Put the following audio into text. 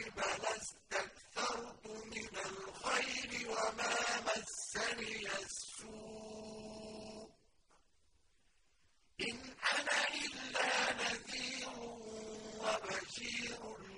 الكذب لاستكثرت من الخير وما مسني السوء. إن أنا إلا نذير وبشير.